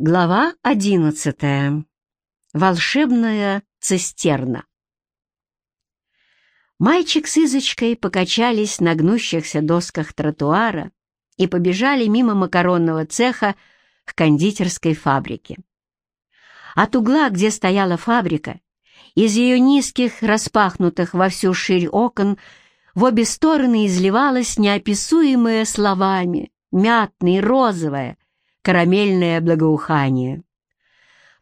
Глава одиннадцатая. Волшебная цистерна. Мальчик с Изочкой покачались на гнущихся досках тротуара и побежали мимо макаронного цеха к кондитерской фабрике. От угла, где стояла фабрика, из ее низких, распахнутых во всю ширь окон, в обе стороны изливалось неописуемое словами, мятное, розовое, карамельное благоухание.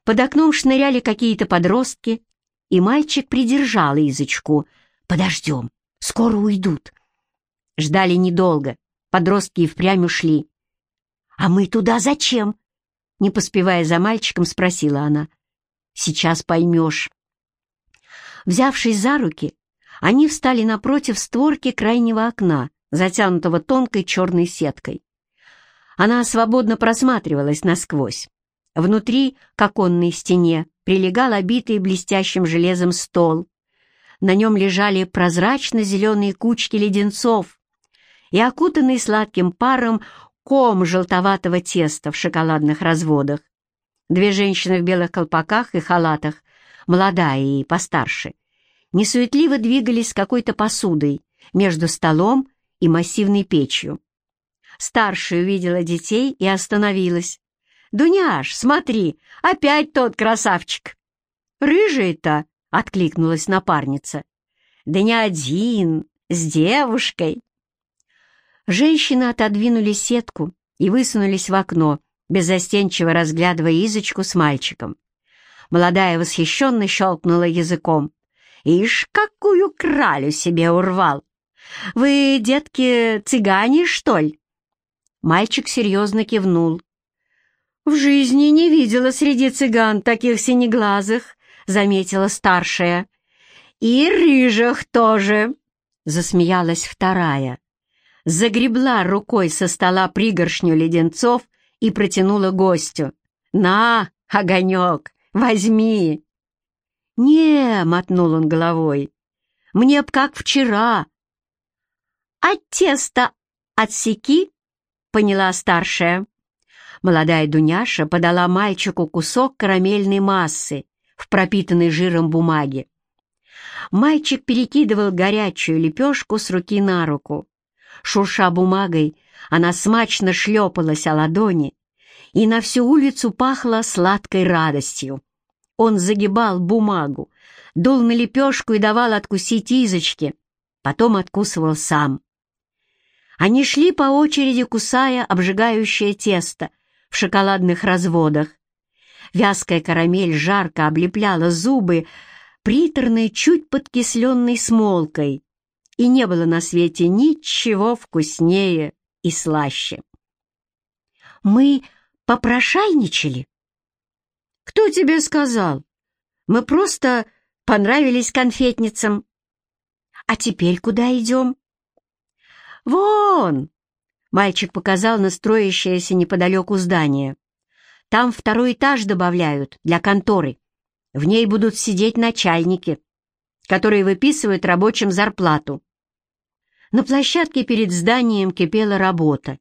Под окном шныряли какие-то подростки, и мальчик придержал Изочку. «Подождем, скоро уйдут». Ждали недолго, подростки и впрямь ушли. «А мы туда зачем?» Не поспевая за мальчиком, спросила она. «Сейчас поймешь». Взявшись за руки, они встали напротив створки крайнего окна, затянутого тонкой черной сеткой. Она свободно просматривалась насквозь. Внутри, к оконной стене, прилегал обитый блестящим железом стол. На нем лежали прозрачно-зеленые кучки леденцов и окутанный сладким паром ком желтоватого теста в шоколадных разводах. Две женщины в белых колпаках и халатах, молодая и постарше, несуетливо двигались с какой-то посудой между столом и массивной печью. Старшая увидела детей и остановилась. «Дуняш, смотри, опять тот красавчик!» «Рыжий-то!» — откликнулась напарница. «Да не один, с девушкой!» Женщины отодвинули сетку и высунулись в окно, беззастенчиво разглядывая Изочку с мальчиком. Молодая восхищенно щелкнула языком. «Ишь, какую кралю себе урвал! Вы, детки, цыгане, что ли?» Мальчик серьезно кивнул. «В жизни не видела среди цыган таких синеглазых», — заметила старшая. «И рыжих тоже», — засмеялась вторая. Загребла рукой со стола пригоршню леденцов и протянула гостю. «На, огонек, возьми!» «Не», — мотнул он головой, — «мне б как вчера». «А тесто отсеки?» Поняла старшая. Молодая Дуняша подала мальчику кусок карамельной массы в пропитанной жиром бумаге. Мальчик перекидывал горячую лепешку с руки на руку. Шурша бумагой, она смачно шлепалась о ладони, и на всю улицу пахло сладкой радостью. Он загибал бумагу, дул на лепешку и давал откусить Изочке, потом откусывал сам. Они шли по очереди, кусая обжигающее тесто в шоколадных разводах. Вязкая карамель жарко облепляла зубы приторной, чуть подкисленной смолкой, и не было на свете ничего вкуснее и слаще. «Мы попрошайничали?» «Кто тебе сказал? Мы просто понравились конфетницам». «А теперь куда идем?» «Вон!» — мальчик показал на строящееся неподалеку здание. «Там второй этаж добавляют для конторы. В ней будут сидеть начальники, которые выписывают рабочим зарплату». На площадке перед зданием кипела работа.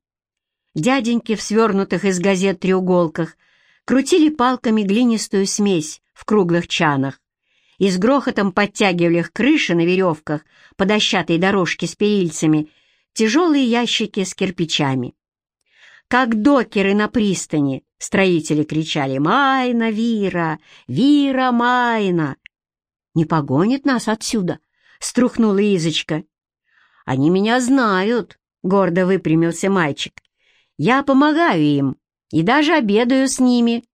Дяденьки в свернутых из газет треуголках крутили палками глинистую смесь в круглых чанах и с грохотом подтягивали к крыше на веревках по дощатой дорожке с перильцами тяжелые ящики с кирпичами. Как докеры на пристани, строители кричали «Майна, Вира! Вира, Майна!» «Не погонит нас отсюда!» — струхнула Изочка. «Они меня знают!» — гордо выпрямился мальчик. «Я помогаю им и даже обедаю с ними».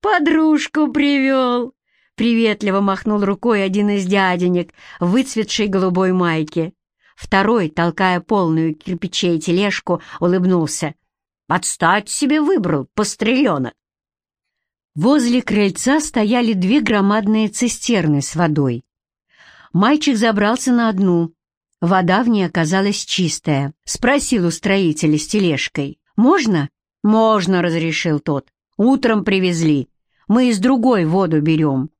«Подружку привел!» — приветливо махнул рукой один из дяденек в выцветшей голубой майке. Второй, толкая полную кирпичей тележку, улыбнулся. «Подстать себе выбрал, постреленок!» Возле крыльца стояли две громадные цистерны с водой. Мальчик забрался на одну. Вода в ней оказалась чистая. Спросил у строителя с тележкой. «Можно?» «Можно», — разрешил тот. «Утром привезли. Мы из другой воду берем».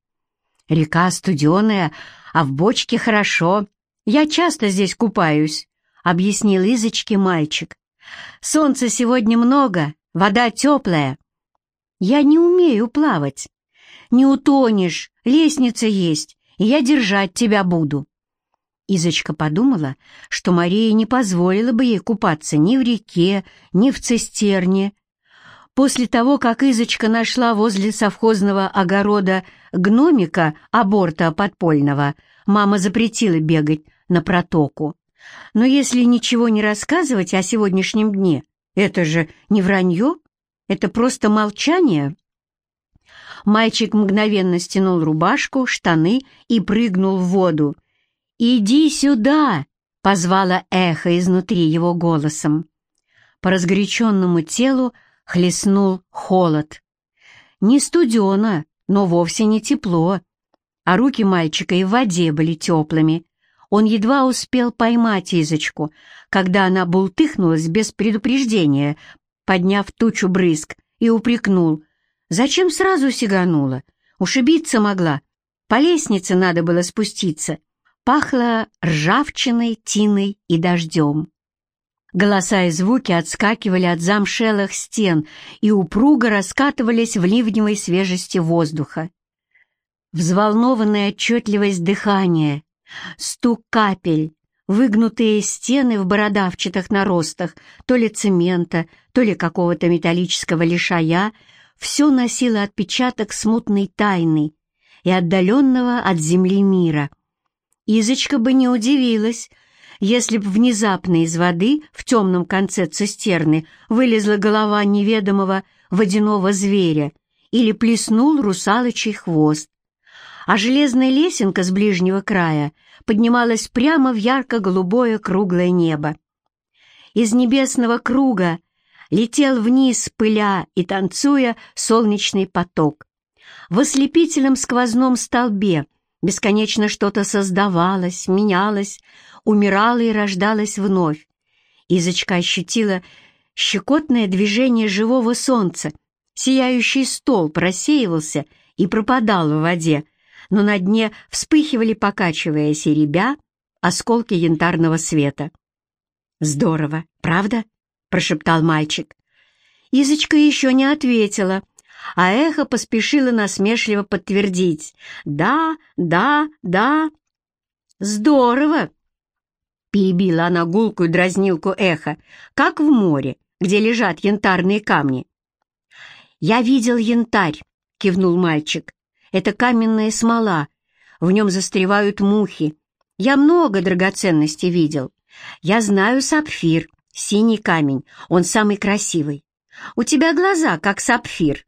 «Река студеная, а в бочке хорошо. «Я часто здесь купаюсь», — объяснил Изочке мальчик. «Солнца сегодня много, вода теплая». «Я не умею плавать. Не утонешь, лестница есть, и я держать тебя буду». Изочка подумала, что Мария не позволила бы ей купаться ни в реке, ни в цистерне. После того, как Изочка нашла возле совхозного огорода гномика аборта подпольного, мама запретила бегать на протоку. Но если ничего не рассказывать о сегодняшнем дне, это же не вранье, это просто молчание. Мальчик мгновенно стянул рубашку, штаны и прыгнул в воду. «Иди сюда!» — позвала эхо изнутри его голосом. По разгоряченному телу хлестнул холод. Не студено, но вовсе не тепло, а руки мальчика и в воде были теплыми. Он едва успел поймать Изочку, когда она бултыхнулась без предупреждения, подняв тучу брызг, и упрекнул. «Зачем сразу сиганула? Ушибиться могла. По лестнице надо было спуститься». Пахло ржавчиной, тиной и дождем. Голоса и звуки отскакивали от замшелых стен и упруго раскатывались в ливневой свежести воздуха. Взволнованная отчетливость дыхания, стук капель, выгнутые стены в бородавчатых наростах, то ли цемента, то ли какого-то металлического лишая, все носило отпечаток смутной тайны и отдаленного от земли мира — Изочка бы не удивилась, если б внезапно из воды в темном конце цистерны вылезла голова неведомого водяного зверя или плеснул русалочий хвост. А железная лесенка с ближнего края поднималась прямо в ярко-голубое круглое небо. Из небесного круга летел вниз, пыля и танцуя, солнечный поток. В ослепительном сквозном столбе Бесконечно что-то создавалось, менялось, умирало и рождалось вновь. Изочка ощутила щекотное движение живого солнца. Сияющий стол просеивался и пропадал в воде, но на дне вспыхивали, покачиваясь и ребя, осколки янтарного света. «Здорово, правда?» — прошептал мальчик. Изочка еще не ответила — а эхо поспешило насмешливо подтвердить «Да, да, да». «Здорово!» — перебила она гулкую дразнилку эхо, как в море, где лежат янтарные камни. «Я видел янтарь», — кивнул мальчик. «Это каменная смола, в нем застревают мухи. Я много драгоценностей видел. Я знаю сапфир, синий камень, он самый красивый. У тебя глаза, как сапфир».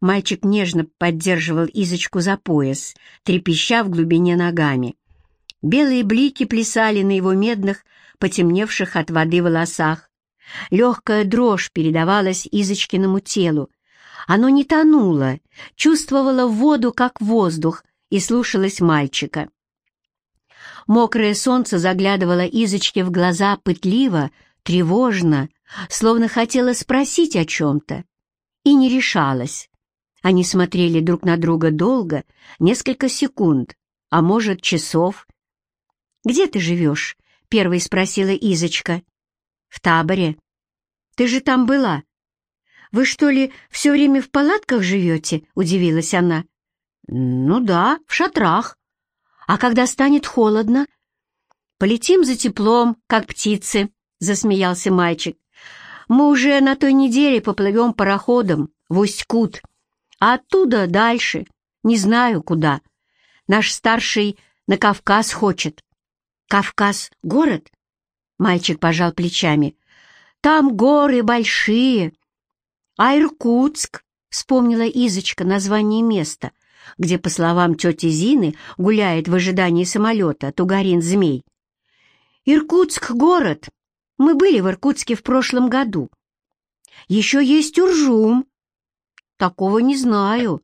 Мальчик нежно поддерживал Изочку за пояс, трепеща в глубине ногами. Белые блики плясали на его медных, потемневших от воды волосах. Легкая дрожь передавалась Изочкиному телу. Оно не тонуло, чувствовало воду, как воздух, и слушалось мальчика. Мокрое солнце заглядывало Изочке в глаза пытливо, тревожно, словно хотела спросить о чем-то, и не решалась. Они смотрели друг на друга долго, несколько секунд, а может, часов. «Где ты живешь?» — первой спросила Изочка. «В таборе». «Ты же там была». «Вы что ли все время в палатках живете?» — удивилась она. «Ну да, в шатрах. А когда станет холодно?» «Полетим за теплом, как птицы», — засмеялся мальчик. «Мы уже на той неделе поплывем пароходом в Усть-Кут» а оттуда дальше, не знаю куда. Наш старший на Кавказ хочет. Кавказ — город? Мальчик пожал плечами. Там горы большие. А Иркутск, вспомнила Изочка название места, где, по словам тети Зины, гуляет в ожидании самолета Тугарин-Змей. Иркутск — город. Мы были в Иркутске в прошлом году. Еще есть Уржум, Такого не знаю.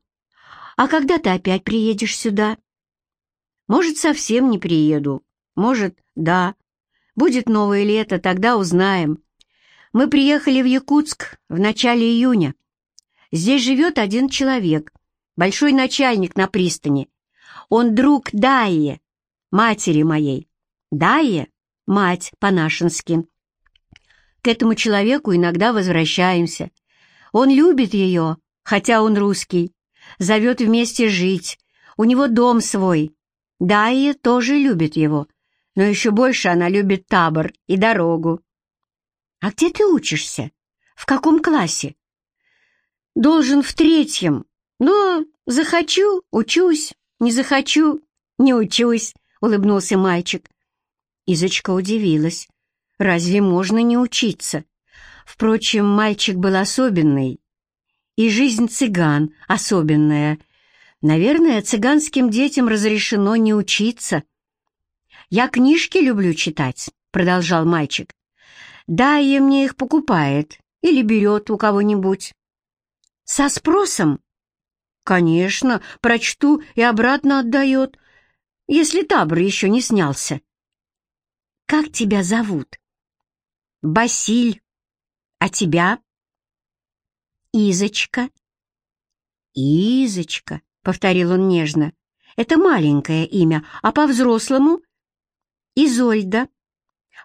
А когда ты опять приедешь сюда? Может, совсем не приеду. Может, да. Будет новое лето, тогда узнаем. Мы приехали в Якутск в начале июня. Здесь живет один человек, большой начальник на пристани. Он друг Дайе, матери моей. Дайе — мать по-нашенски. К этому человеку иногда возвращаемся. Он любит ее, хотя он русский, зовет вместе жить, у него дом свой. Дайя тоже любит его, но еще больше она любит табор и дорогу. «А где ты учишься? В каком классе?» «Должен в третьем, но захочу — учусь, не захочу — не учусь», — улыбнулся мальчик. Изочка удивилась. «Разве можно не учиться?» Впрочем, мальчик был особенный, и жизнь цыган особенная. Наверное, цыганским детям разрешено не учиться. «Я книжки люблю читать», — продолжал мальчик. Дайя мне их покупает или берет у кого-нибудь. Со спросом? Конечно, прочту и обратно отдает, если табор еще не снялся. Как тебя зовут? Басиль. А тебя? Изочка. Изочка, повторил он нежно. Это маленькое имя, а по-взрослому? Изольда.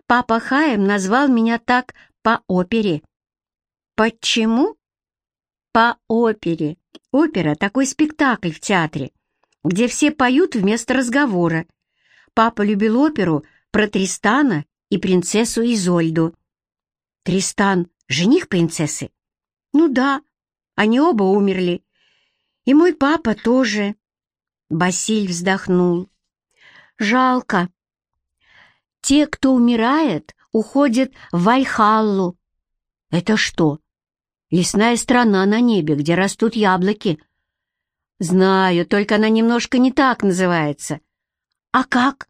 Папа Хаем назвал меня так по опере. Почему? По опере. Опера — такой спектакль в театре, где все поют вместо разговора. Папа любил оперу про Тристана и принцессу Изольду. Тристан — жених принцессы? Ну да, они оба умерли. И мой папа тоже. Басиль вздохнул. Жалко. Те, кто умирает, уходят в Вальхаллу. Это что? Лесная страна на небе, где растут яблоки. Знаю, только она немножко не так называется. А как?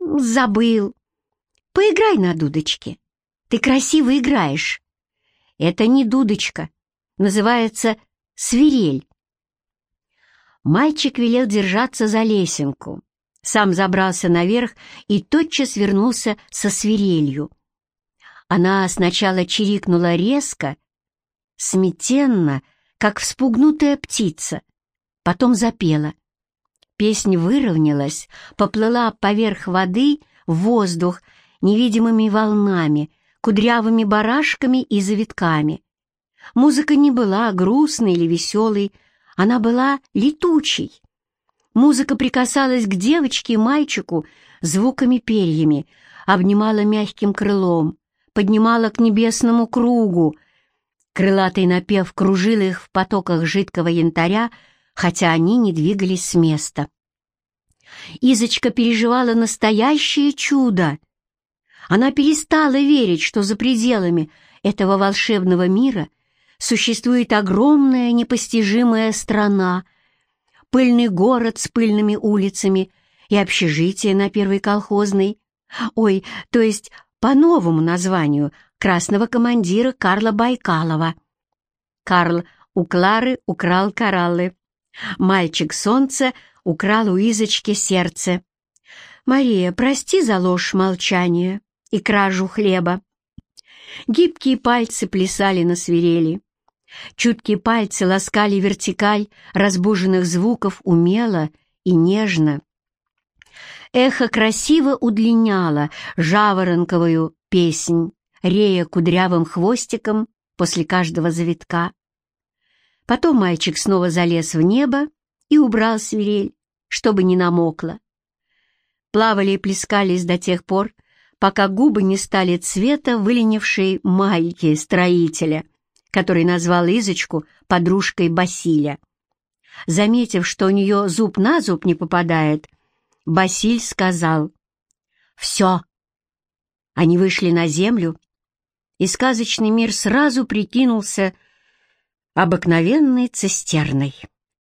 Забыл. Поиграй на дудочке. Ты красиво играешь. Это не дудочка. Называется свирель. Мальчик велел держаться за лесенку сам забрался наверх и тотчас вернулся со свирелью. Она сначала чирикнула резко, сметенно, как вспугнутая птица, потом запела. Песнь выровнялась, поплыла поверх воды в воздух невидимыми волнами, кудрявыми барашками и завитками. Музыка не была грустной или веселой, она была летучей, Музыка прикасалась к девочке и мальчику звуками-перьями, обнимала мягким крылом, поднимала к небесному кругу. Крылатый напев кружил их в потоках жидкого янтаря, хотя они не двигались с места. Изочка переживала настоящее чудо. Она перестала верить, что за пределами этого волшебного мира существует огромная непостижимая страна, пыльный город с пыльными улицами и общежитие на Первой колхозной. Ой, то есть по новому названию красного командира Карла Байкалова. Карл у Клары украл кораллы. Мальчик солнце украл у Изочки сердце. Мария, прости за ложь молчания и кражу хлеба. Гибкие пальцы плясали на свирели. Чуткие пальцы ласкали вертикаль разбуженных звуков умело и нежно. Эхо красиво удлиняло жаворонковую песнь, рея кудрявым хвостиком после каждого завитка. Потом мальчик снова залез в небо и убрал свирель, чтобы не намокло. Плавали и плескались до тех пор, пока губы не стали цвета выленившей майки строителя — который назвал Изочку подружкой Басиля. Заметив, что у нее зуб на зуб не попадает, Басиль сказал «Все». Они вышли на землю, и сказочный мир сразу прикинулся обыкновенной цистерной.